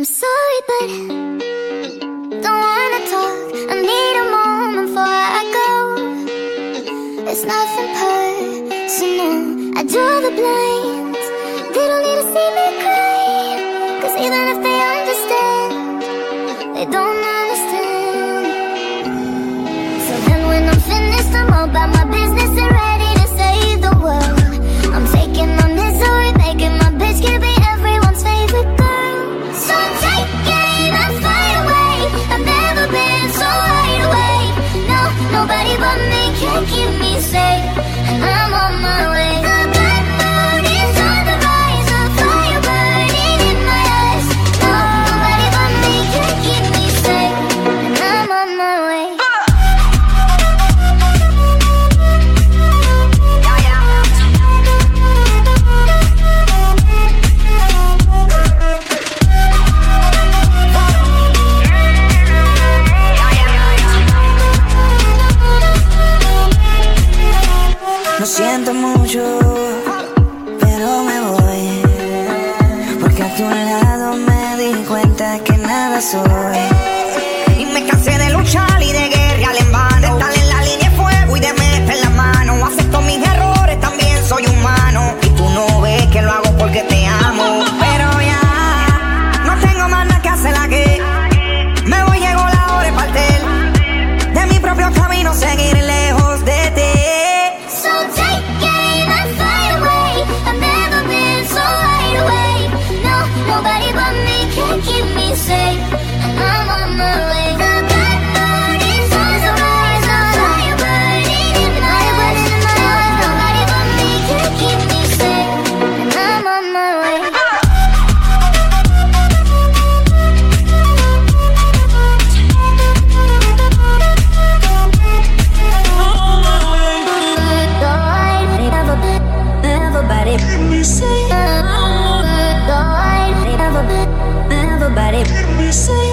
I'm sorry, but don't wanna talk. I need a moment before I go. It's nothing personal. I draw the blinds. They don't need to see me cry. Cause even if they understand, they don't understand. So then when I'm finished, I'm all about my business. say I'm on my way. Lo siento mucho, pero me voy. Porque a tu lado me di cuenta que nada soy. Give me some.